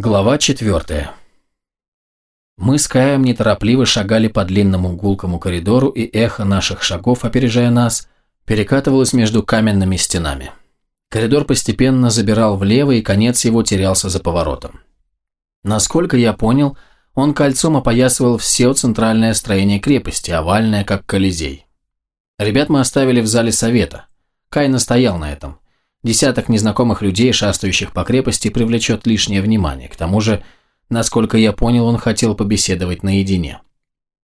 Глава четвертая. Мы с Каем неторопливо шагали по длинному гулкому коридору, и эхо наших шагов, опережая нас, перекатывалось между каменными стенами. Коридор постепенно забирал влево, и конец его терялся за поворотом. Насколько я понял, он кольцом опоясывал все центральное строение крепости, овальное, как колизей. Ребят мы оставили в зале совета. Кай настоял на этом – Десяток незнакомых людей, шастающих по крепости, привлечет лишнее внимание. К тому же, насколько я понял, он хотел побеседовать наедине.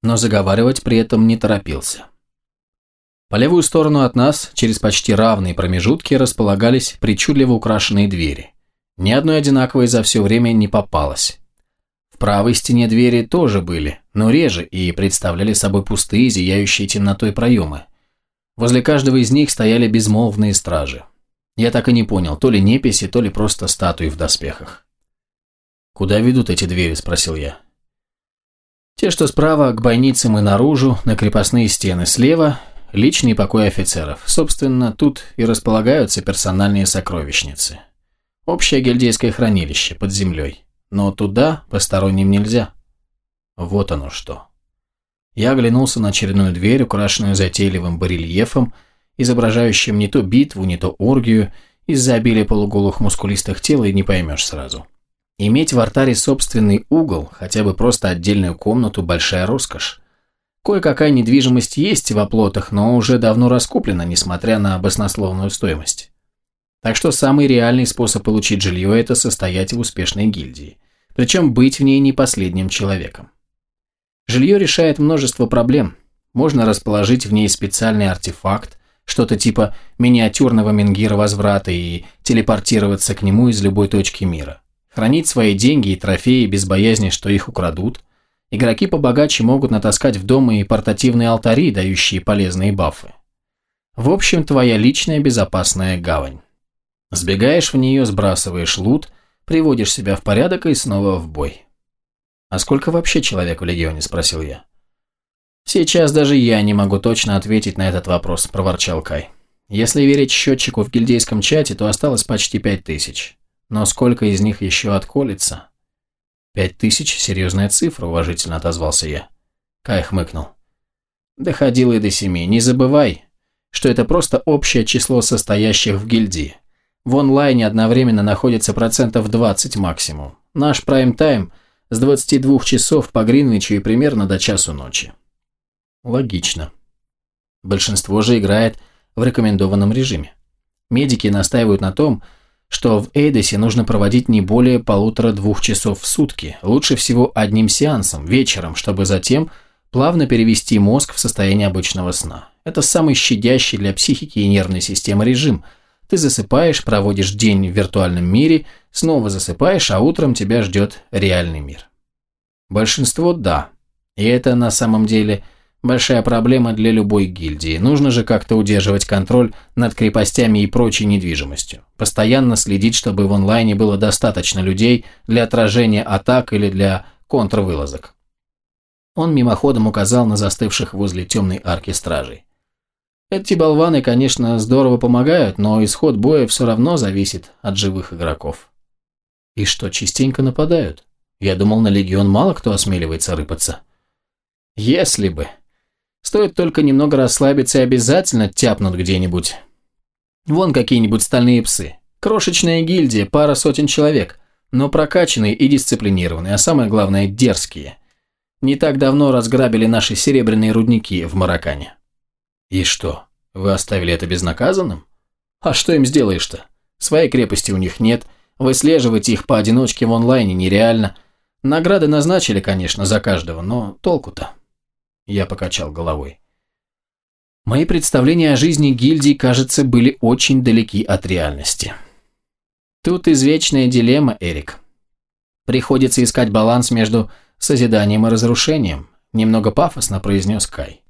Но заговаривать при этом не торопился. По левую сторону от нас, через почти равные промежутки, располагались причудливо украшенные двери. Ни одной одинаковой за все время не попалось. В правой стене двери тоже были, но реже и представляли собой пустые, зияющие темнотой проемы. Возле каждого из них стояли безмолвные стражи. Я так и не понял, то ли неписи, то ли просто статуи в доспехах. «Куда ведут эти двери?» – спросил я. Те, что справа, к бойницам и наружу, на крепостные стены. Слева – личный покой офицеров. Собственно, тут и располагаются персональные сокровищницы. Общее гильдейское хранилище под землей. Но туда посторонним нельзя. Вот оно что. Я оглянулся на очередную дверь, украшенную затейливым барельефом, изображающим не то битву, не то оргию, из-за обилия полуголых мускулистых тел и не поймешь сразу. Иметь в артаре собственный угол, хотя бы просто отдельную комнату – большая роскошь. Кое-какая недвижимость есть в оплотах, но уже давно раскуплена, несмотря на баснословную стоимость. Так что самый реальный способ получить жилье – это состоять в успешной гильдии. Причем быть в ней не последним человеком. Жилье решает множество проблем. Можно расположить в ней специальный артефакт, что-то типа миниатюрного менгира возврата и телепортироваться к нему из любой точки мира. Хранить свои деньги и трофеи без боязни, что их украдут. Игроки побогаче могут натаскать в дом и портативные алтари, дающие полезные бафы. В общем, твоя личная безопасная гавань. Сбегаешь в нее, сбрасываешь лут, приводишь себя в порядок и снова в бой. «А сколько вообще человек в Легионе?» – спросил я. «Сейчас даже я не могу точно ответить на этот вопрос», – проворчал Кай. «Если верить счетчику в гильдейском чате, то осталось почти пять тысяч. Но сколько из них еще отколется?» «Пять тысяч – серьезная цифра», – уважительно отозвался я. Кай хмыкнул. «Доходило и до семи. Не забывай, что это просто общее число состоящих в гильдии. В онлайне одновременно находится процентов 20 максимум. Наш прайм-тайм с 22 часов по Гринвичу и примерно до часу ночи. Логично. Большинство же играет в рекомендованном режиме. Медики настаивают на том, что в Эйдосе нужно проводить не более полутора-двух часов в сутки, лучше всего одним сеансом, вечером, чтобы затем плавно перевести мозг в состояние обычного сна. Это самый щадящий для психики и нервной системы режим. Ты засыпаешь, проводишь день в виртуальном мире, снова засыпаешь, а утром тебя ждет реальный мир. Большинство – да. И это на самом деле – Большая проблема для любой гильдии. Нужно же как-то удерживать контроль над крепостями и прочей недвижимостью. Постоянно следить, чтобы в онлайне было достаточно людей для отражения атак или для контрвылазок. Он мимоходом указал на застывших возле темной арки стражей. Эти болваны, конечно, здорово помогают, но исход боя все равно зависит от живых игроков. И что, частенько нападают? Я думал, на легион мало кто осмеливается рыпаться. Если бы... Стоит только немного расслабиться и обязательно тяпнут где-нибудь. Вон какие-нибудь стальные псы. Крошечная гильдия, пара сотен человек, но прокачанные и дисциплинированные, а самое главное – дерзкие. Не так давно разграбили наши серебряные рудники в Маракане. И что, вы оставили это безнаказанным? А что им сделаешь-то? Своей крепости у них нет, выслеживать их поодиночке в онлайне нереально. Награды назначили, конечно, за каждого, но толку-то? Я покачал головой. Мои представления о жизни гильдии, кажется, были очень далеки от реальности. Тут извечная дилемма, Эрик. Приходится искать баланс между созиданием и разрушением, немного пафосно произнес Кай.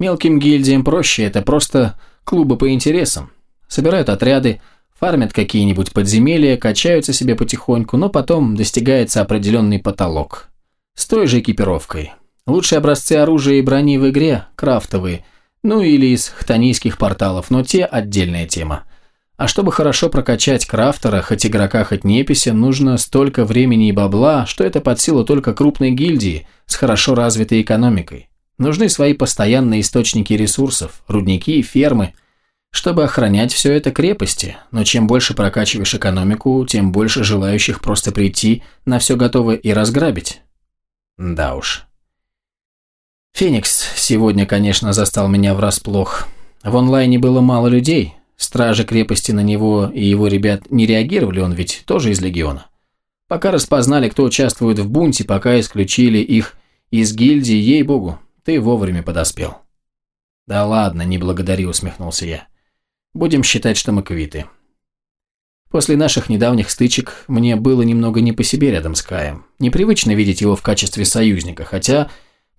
Мелким гильдиям проще, это просто клубы по интересам. Собирают отряды, фармят какие-нибудь подземелья, качаются себе потихоньку, но потом достигается определенный потолок. С той же экипировкой, Лучшие образцы оружия и брони в игре – крафтовые, ну или из хтонийских порталов, но те – отдельная тема. А чтобы хорошо прокачать крафтера, хоть игрока, хоть непися, нужно столько времени и бабла, что это под силу только крупной гильдии с хорошо развитой экономикой. Нужны свои постоянные источники ресурсов, рудники и фермы, чтобы охранять все это крепости, но чем больше прокачиваешь экономику, тем больше желающих просто прийти на все готовое и разграбить. Да уж. Феникс сегодня, конечно, застал меня врасплох. В онлайне было мало людей, Стражи крепости на него и его ребят не реагировали, он ведь тоже из легиона. Пока распознали, кто участвует в бунте, пока исключили их из гильдии, ей-богу, ты вовремя подоспел. Да ладно, не благодари, усмехнулся я. Будем считать, что мы квиты. После наших недавних стычек мне было немного не по себе рядом с Каем. Непривычно видеть его в качестве союзника, хотя,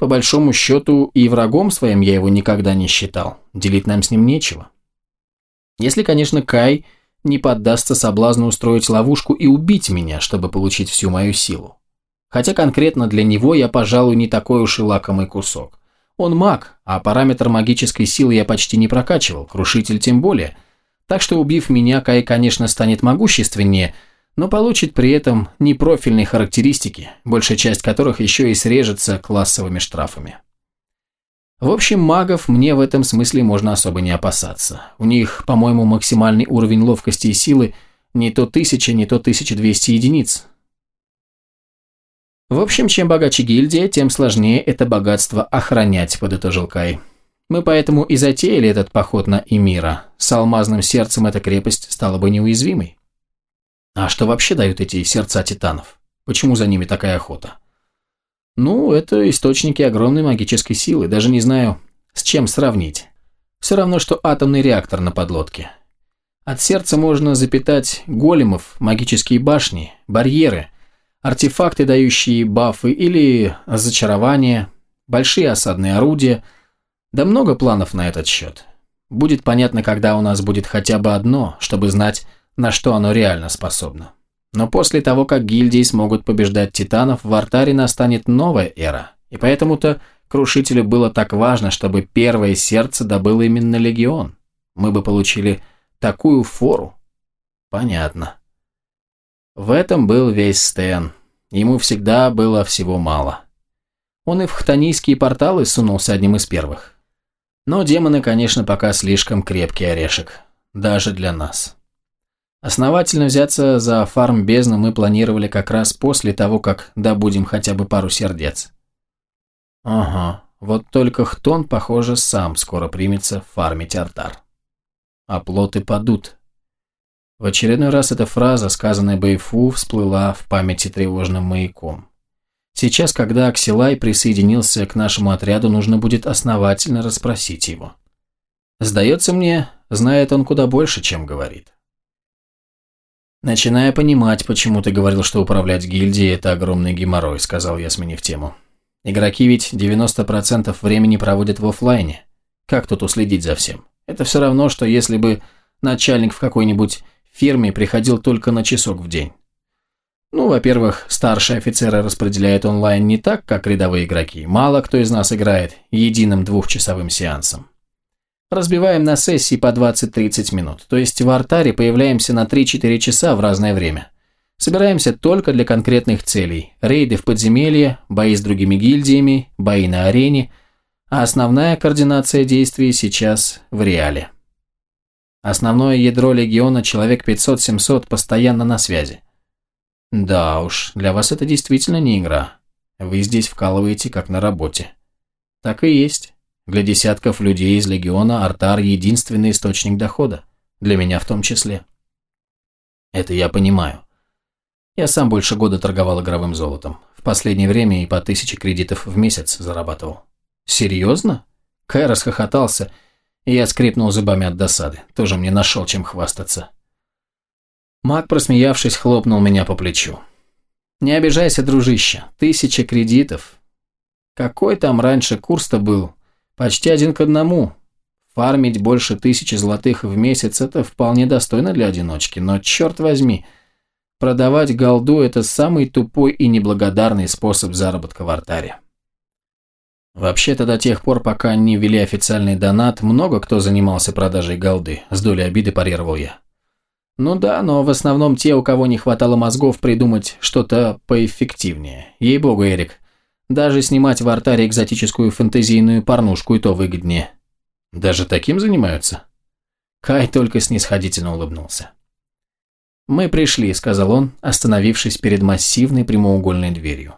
по большому счету, и врагом своим я его никогда не считал. Делить нам с ним нечего. Если, конечно, Кай не поддастся соблазну устроить ловушку и убить меня, чтобы получить всю мою силу. Хотя конкретно для него я, пожалуй, не такой уж и лакомый кусок. Он маг, а параметр магической силы я почти не прокачивал, крушитель тем более. Так что, убив меня, Кай, конечно, станет могущественнее, но получит при этом непрофильные характеристики, большая часть которых еще и срежется классовыми штрафами. В общем, магов мне в этом смысле можно особо не опасаться. У них, по-моему, максимальный уровень ловкости и силы не то 1000, не то 1200 единиц. В общем, чем богаче гильдия, тем сложнее это богатство охранять, подытожил Кай. Мы поэтому и затеяли этот поход на Эмира. С алмазным сердцем эта крепость стала бы неуязвимой. А что вообще дают эти сердца титанов? Почему за ними такая охота? Ну, это источники огромной магической силы, даже не знаю, с чем сравнить. Все равно, что атомный реактор на подлодке. От сердца можно запитать големов, магические башни, барьеры, артефакты, дающие бафы или зачарования, большие осадные орудия. Да много планов на этот счет. Будет понятно, когда у нас будет хотя бы одно, чтобы знать, на что оно реально способно. Но после того, как гильдии смогут побеждать титанов, в Артаре настанет новая эра. И поэтому-то Крушителю было так важно, чтобы первое сердце добыло именно Легион. Мы бы получили такую фору. Понятно. В этом был весь Стэн. Ему всегда было всего мало. Он и в хтонийские порталы сунулся одним из первых. Но демоны, конечно, пока слишком крепкий орешек. Даже для нас. Основательно взяться за фарм бездну мы планировали как раз после того, как добудем хотя бы пару сердец. Ага, вот только Хтон, похоже, сам скоро примется фармить артар. А плоты падут. В очередной раз эта фраза, сказанная Бэйфу, всплыла в памяти тревожным маяком. Сейчас, когда Аксилай присоединился к нашему отряду, нужно будет основательно расспросить его. Сдается мне, знает он куда больше, чем говорит. «Начиная понимать, почему ты говорил, что управлять гильдией – это огромный геморрой», – сказал я, сменив тему. «Игроки ведь 90% времени проводят в офлайне. Как тут уследить за всем? Это все равно, что если бы начальник в какой-нибудь фирме приходил только на часок в день. Ну, во-первых, старшие офицеры распределяют онлайн не так, как рядовые игроки. Мало кто из нас играет единым двухчасовым сеансом. Разбиваем на сессии по 20-30 минут, то есть в артаре появляемся на 3-4 часа в разное время. Собираемся только для конкретных целей. Рейды в подземелье, бои с другими гильдиями, бои на арене, а основная координация действий сейчас в реале. Основное ядро легиона, человек 500-700, постоянно на связи. Да уж, для вас это действительно не игра. Вы здесь вкалываете как на работе. Так и есть. Для десятков людей из Легиона Артар – единственный источник дохода. Для меня в том числе. Это я понимаю. Я сам больше года торговал игровым золотом. В последнее время и по тысяче кредитов в месяц зарабатывал. Серьезно? Кай расхохотался, и я скрипнул зубами от досады. Тоже мне нашел чем хвастаться. Маг, просмеявшись, хлопнул меня по плечу. «Не обижайся, дружище, тысяча кредитов. Какой там раньше курс-то был? Почти один к одному. Фармить больше тысячи золотых в месяц – это вполне достойно для одиночки, но черт возьми, продавать голду – это самый тупой и неблагодарный способ заработка в артаре. Вообще-то до тех пор, пока не ввели официальный донат, много кто занимался продажей голды, с долей обиды парировал я. Ну да, но в основном те, у кого не хватало мозгов придумать что-то поэффективнее. Ей-богу, Эрик. Даже снимать в артаре экзотическую фэнтезийную порнушку и то выгоднее. Даже таким занимаются? Кай только снисходительно улыбнулся. «Мы пришли», — сказал он, остановившись перед массивной прямоугольной дверью.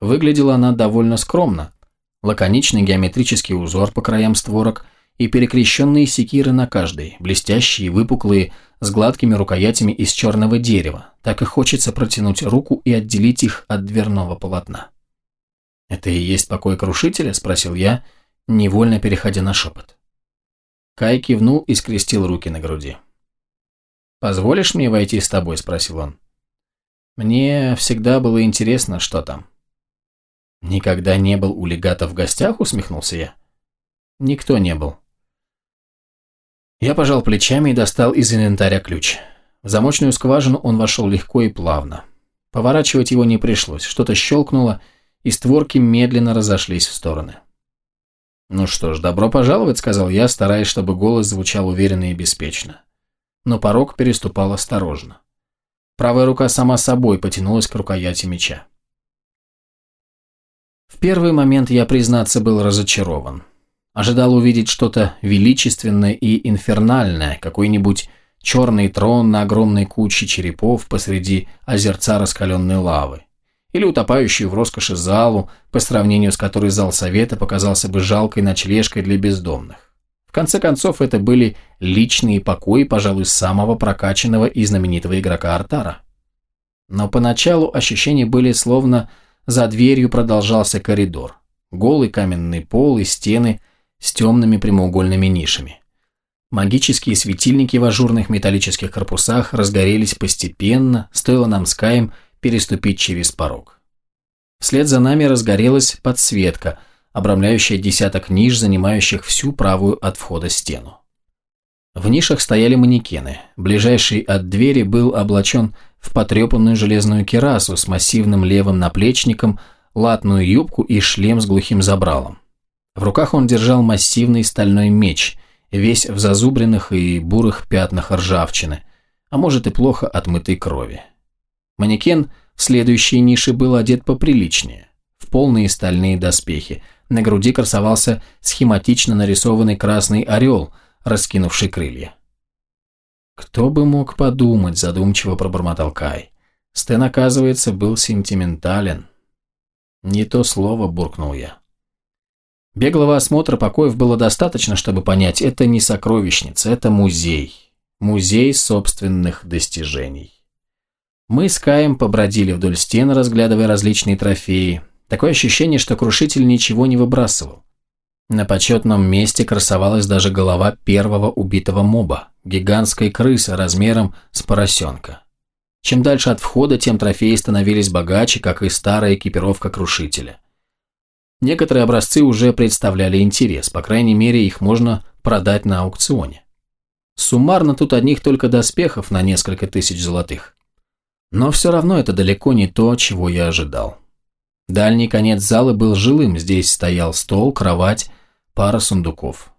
Выглядела она довольно скромно. Лаконичный геометрический узор по краям створок и перекрещенные секиры на каждой, блестящие, выпуклые, с гладкими рукоятями из черного дерева. Так и хочется протянуть руку и отделить их от дверного полотна. «Это и есть покой крушителя?» – спросил я, невольно переходя на шепот. Кай кивнул и скрестил руки на груди. «Позволишь мне войти с тобой?» – спросил он. «Мне всегда было интересно, что там». «Никогда не был у легата в гостях?» – усмехнулся я. «Никто не был». Я пожал плечами и достал из инвентаря ключ. В замочную скважину он вошел легко и плавно. Поворачивать его не пришлось, что-то щелкнуло, и створки медленно разошлись в стороны. «Ну что ж, добро пожаловать», — сказал я, стараясь, чтобы голос звучал уверенно и беспечно. Но порог переступал осторожно. Правая рука сама собой потянулась к рукояти меча. В первый момент я, признаться, был разочарован. Ожидал увидеть что-то величественное и инфернальное, какой-нибудь черный трон на огромной куче черепов посреди озерца раскаленной лавы или утопающую в роскоши залу, по сравнению с которой зал совета показался бы жалкой ночлежкой для бездомных. В конце концов, это были личные покои, пожалуй, самого прокачанного и знаменитого игрока Артара. Но поначалу ощущения были словно за дверью продолжался коридор. Голый каменный пол и стены с темными прямоугольными нишами. Магические светильники в ажурных металлических корпусах разгорелись постепенно, стоило нам с Каем переступить через порог. Вслед за нами разгорелась подсветка, обрамляющая десяток ниш, занимающих всю правую от входа стену. В нишах стояли манекены. Ближайший от двери был облачен в потрепанную железную керасу с массивным левым наплечником, латную юбку и шлем с глухим забралом. В руках он держал массивный стальной меч, весь в зазубренных и бурых пятнах ржавчины, а может и плохо отмытой крови. Манекен в следующей нише был одет поприличнее, в полные стальные доспехи. На груди красовался схематично нарисованный красный орел, раскинувший крылья. «Кто бы мог подумать», – задумчиво пробормотал Кай. «Стэн, оказывается, был сентиментален». «Не то слово», – буркнул я. Беглого осмотра покоев было достаточно, чтобы понять, это не сокровищница, это музей. Музей собственных достижений. Мы с Каем побродили вдоль стен, разглядывая различные трофеи. Такое ощущение, что крушитель ничего не выбрасывал. На почетном месте красовалась даже голова первого убитого моба, гигантской крысы размером с поросенка. Чем дальше от входа, тем трофеи становились богаче, как и старая экипировка крушителя. Некоторые образцы уже представляли интерес, по крайней мере, их можно продать на аукционе. Суммарно тут одних только доспехов на несколько тысяч золотых. Но все равно это далеко не то, чего я ожидал. Дальний конец зала был жилым, здесь стоял стол, кровать, пара сундуков.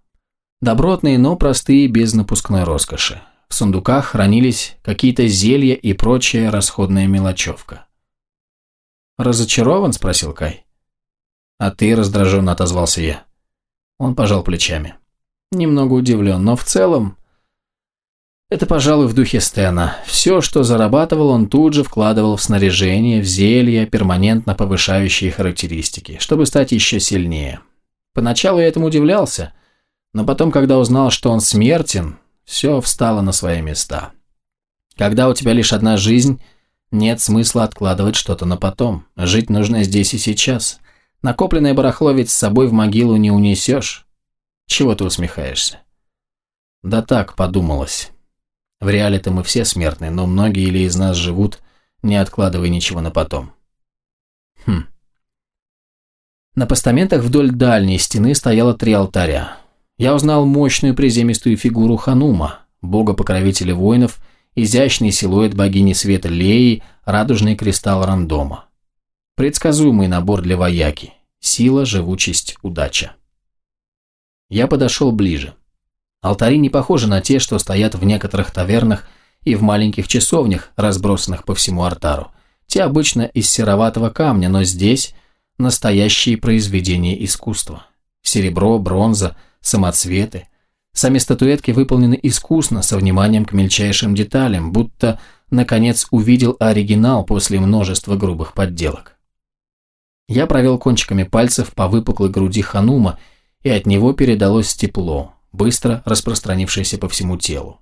Добротные, но простые, без напускной роскоши. В сундуках хранились какие-то зелья и прочая расходная мелочевка. «Разочарован?» – спросил Кай. «А ты?» – раздраженно отозвался я. Он пожал плечами. Немного удивлен, но в целом это, пожалуй, в духе Стена. Все, что зарабатывал, он тут же вкладывал в снаряжение, в зелья, перманентно повышающие характеристики, чтобы стать еще сильнее. Поначалу я этому удивлялся, но потом, когда узнал, что он смертен, все встало на свои места. Когда у тебя лишь одна жизнь, нет смысла откладывать что-то на потом. Жить нужно здесь и сейчас. Накопленное барахло ведь с собой в могилу не унесешь. Чего ты усмехаешься? Да так, подумалось. В реале-то мы все смертны, но многие или из нас живут, не откладывая ничего на потом. Хм. На постаментах вдоль дальней стены стояло три алтаря. Я узнал мощную приземистую фигуру Ханума, бога-покровителя воинов, изящный силуэт богини света Леи, радужный кристалл рандома. Предсказуемый набор для вояки. Сила, живучесть, удача. Я подошел ближе. Алтари не похожи на те, что стоят в некоторых тавернах и в маленьких часовнях, разбросанных по всему артару. Те обычно из сероватого камня, но здесь настоящие произведения искусства. Серебро, бронза, самоцветы. Сами статуэтки выполнены искусно, со вниманием к мельчайшим деталям, будто, наконец, увидел оригинал после множества грубых подделок. Я провел кончиками пальцев по выпуклой груди Ханума, и от него передалось тепло, быстро распространившееся по всему телу.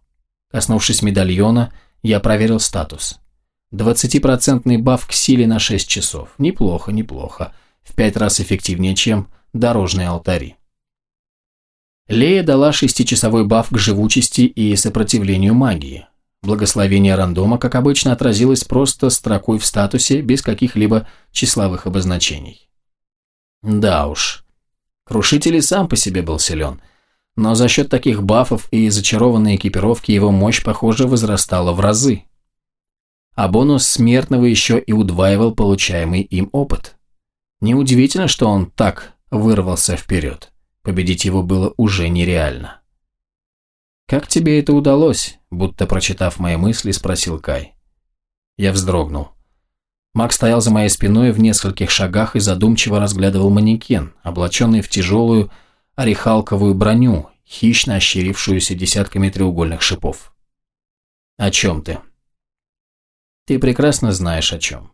Коснувшись медальона, я проверил статус. Двадцатипроцентный баф к силе на 6 часов. Неплохо, неплохо. В пять раз эффективнее, чем дорожные алтари. Лея дала шестичасовой баф к живучести и сопротивлению магии. Благословение рандома, как обычно, отразилось просто строкой в статусе, без каких-либо числовых обозначений. Да уж. Крушитель и сам по себе был силен, но за счет таких бафов и зачарованной экипировки его мощь, похоже, возрастала в разы. А бонус смертного еще и удваивал получаемый им опыт. Неудивительно, что он так вырвался вперед. Победить его было уже нереально. «Как тебе это удалось?» – будто прочитав мои мысли, спросил Кай. Я вздрогнул. Маг стоял за моей спиной в нескольких шагах и задумчиво разглядывал манекен, облаченный в тяжелую орехалковую броню, хищно ощерившуюся десятками треугольных шипов. «О чем ты?» «Ты прекрасно знаешь, о чем.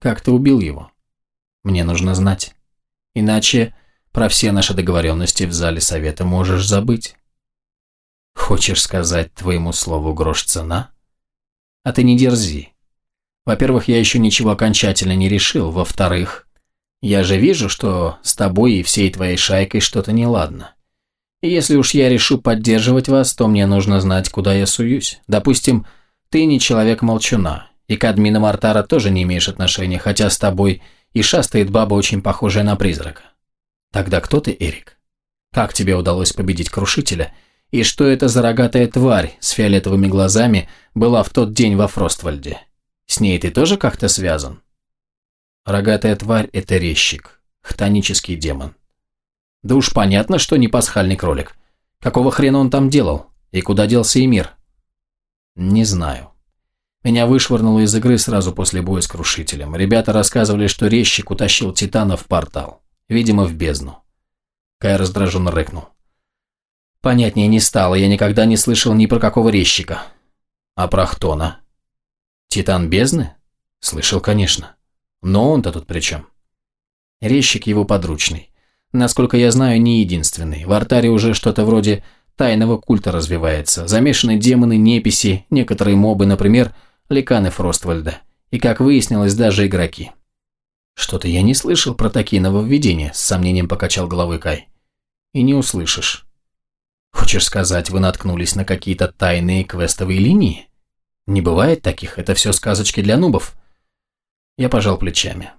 Как ты убил его? Мне нужно знать. Иначе про все наши договоренности в зале совета можешь забыть». Хочешь сказать твоему слову грош цена? А ты не дерзи. Во-первых, я еще ничего окончательно не решил. Во-вторых, я же вижу, что с тобой и всей твоей шайкой что-то неладно. И если уж я решу поддерживать вас, то мне нужно знать, куда я суюсь. Допустим, ты не человек-молчуна, и к админам Артара тоже не имеешь отношения, хотя с тобой и шастает баба, очень похожая на призрака. Тогда кто ты, Эрик? Как тебе удалось победить Крушителя – и что это за рогатая тварь с фиолетовыми глазами была в тот день во Фроствальде. С ней ты тоже как-то связан? Рогатая тварь – это резчик, хтонический демон. Да уж понятно, что не пасхальный кролик. Какого хрена он там делал? И куда делся Эмир? Не знаю. Меня вышвырнуло из игры сразу после боя с Крушителем. Ребята рассказывали, что резчик утащил Титана в портал. Видимо, в бездну. Кай раздраженно рыкнул. Понятнее не стало, я никогда не слышал ни про какого резчика. А про Хтона? Титан бездны? Слышал, конечно. Но он-то тут при чем? Резчик его подручный. Насколько я знаю, не единственный. В артаре уже что-то вроде тайного культа развивается. Замешаны демоны, неписи, некоторые мобы, например, ликаны Фроствальда. И, как выяснилось, даже игроки. Что-то я не слышал про такие нововведения, с сомнением покачал головой Кай. И не услышишь. Хочешь сказать, вы наткнулись на какие-то тайные квестовые линии? Не бывает таких, это все сказочки для нубов. Я пожал плечами.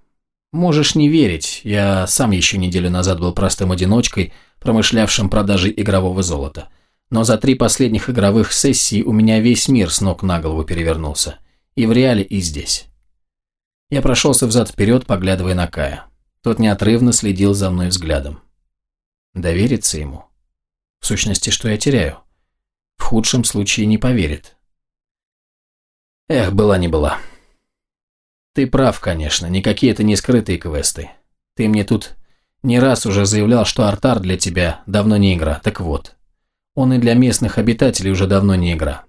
Можешь не верить, я сам еще неделю назад был простым одиночкой, промышлявшим продажей игрового золота. Но за три последних игровых сессий у меня весь мир с ног на голову перевернулся. И в реале, и здесь. Я прошелся взад-вперед, поглядывая на Кая. Тот неотрывно следил за мной взглядом. Довериться ему? В сущности, что я теряю? В худшем случае не поверит. Эх, была не была. Ты прав, конечно, никакие это не скрытые квесты. Ты мне тут не раз уже заявлял, что Артар для тебя давно не игра. Так вот, он и для местных обитателей уже давно не игра.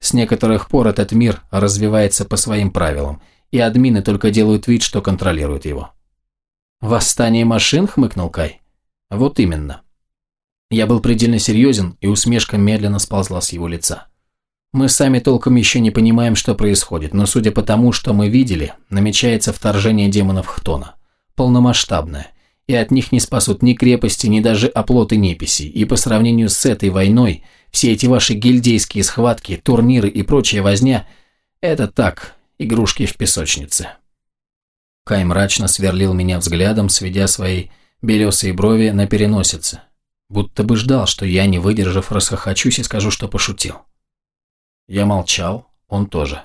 С некоторых пор этот мир развивается по своим правилам, и админы только делают вид, что контролируют его. «Восстание машин?» – хмыкнул Кай. «Вот именно. Я был предельно серьезен, и усмешка медленно сползла с его лица. Мы сами толком еще не понимаем, что происходит, но судя по тому, что мы видели, намечается вторжение демонов Хтона. Полномасштабное. И от них не спасут ни крепости, ни даже оплоты неписи. И по сравнению с этой войной, все эти ваши гильдейские схватки, турниры и прочая возня – это так, игрушки в песочнице. Кай мрачно сверлил меня взглядом, сведя свои белесые брови на переносице будто бы ждал, что я, не выдержав, расхохочусь и скажу, что пошутил. Я молчал, он тоже.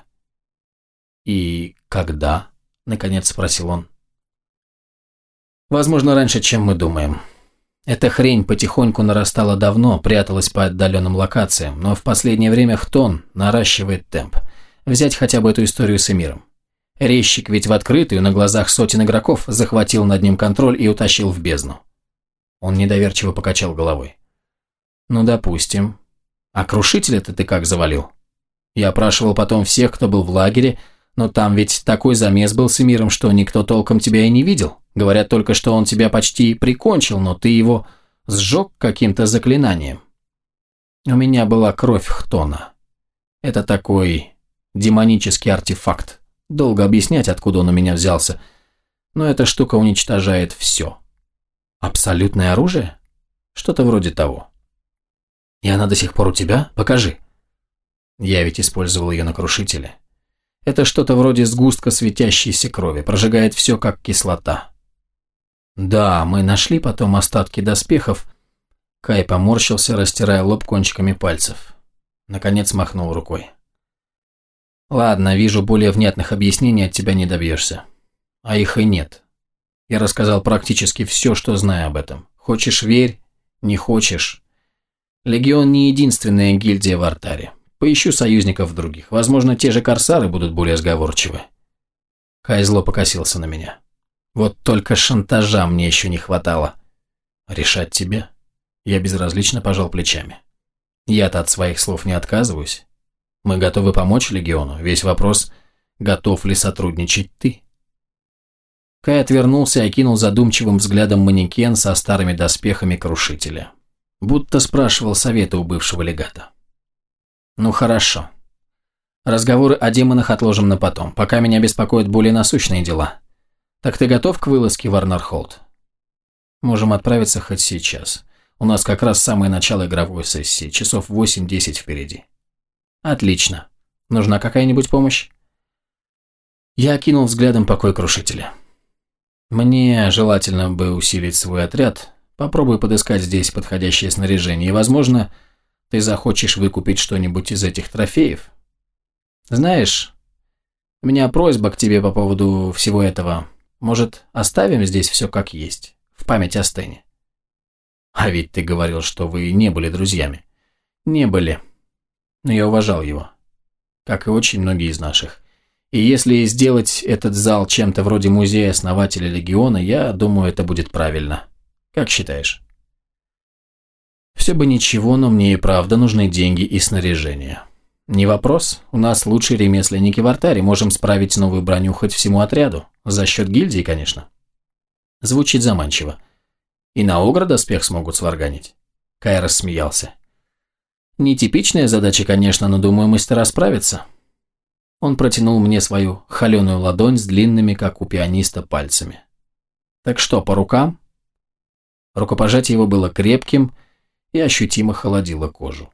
«И когда?» – наконец спросил он. «Возможно, раньше, чем мы думаем. Эта хрень потихоньку нарастала давно, пряталась по отдаленным локациям, но в последнее время Хтон наращивает темп. Взять хотя бы эту историю с Эмиром. Резчик ведь в открытую, на глазах сотен игроков, захватил над ним контроль и утащил в бездну. Он недоверчиво покачал головой. «Ну, допустим. А крушителя-то ты как завалил?» Я опрашивал потом всех, кто был в лагере, но там ведь такой замес был с Эмиром, что никто толком тебя и не видел. Говорят только, что он тебя почти прикончил, но ты его сжег каким-то заклинанием. У меня была кровь Хтона. Это такой демонический артефакт. Долго объяснять, откуда он у меня взялся. Но эта штука уничтожает все. Абсолютное оружие? Что-то вроде того. И она до сих пор у тебя? Покажи. Я ведь использовал ее на крушителе. Это что-то вроде сгустка светящейся крови, прожигает все как кислота. Да, мы нашли потом остатки доспехов. Кай поморщился, растирая лоб кончиками пальцев. Наконец махнул рукой. Ладно, вижу, более внятных объяснений от тебя не добьешься. А их и нет. Я рассказал практически все, что знаю об этом. Хочешь – верь, не хочешь. Легион не единственная гильдия в Артаре. Поищу союзников других. Возможно, те же корсары будут более сговорчивы. Кайзло покосился на меня. Вот только шантажа мне еще не хватало. Решать тебе? Я безразлично пожал плечами. Я-то от своих слов не отказываюсь. Мы готовы помочь Легиону. Весь вопрос, готов ли сотрудничать ты? Кай отвернулся и окинул задумчивым взглядом манекен со старыми доспехами крушителя. Будто спрашивал совета у бывшего легата. Ну хорошо. Разговоры о демонах отложим на потом, пока меня беспокоят более насущные дела. Так ты готов к вылазке в Арнархолд? Можем отправиться хоть сейчас. У нас как раз самое начало игровой сессии, часов 8-10 впереди. Отлично. Нужна какая-нибудь помощь? Я окинул взглядом покой крушителя. Мне желательно бы усилить свой отряд. Попробуй подыскать здесь подходящее снаряжение, и, возможно, ты захочешь выкупить что-нибудь из этих трофеев. Знаешь, у меня просьба к тебе по поводу всего этого. Может, оставим здесь все как есть, в память о Стэне? А ведь ты говорил, что вы не были друзьями. Не были но я уважал его, как и очень многие из наших. И если сделать этот зал чем-то вроде музея основателя Легиона, я думаю, это будет правильно. Как считаешь? Все бы ничего, но мне и правда нужны деньги и снаряжение. Не вопрос, у нас лучшие ремесленники в артаре, можем справить новую броню хоть всему отряду. За счет гильдии, конечно. Звучит заманчиво. И на Огра доспех смогут сварганить. Кай рассмеялся. Нетипичная задача, конечно, но думаю, мастера справятся. Он протянул мне свою холеную ладонь с длинными, как у пианиста, пальцами. Так что, по рукам? Рукопожатие его было крепким и ощутимо холодило кожу.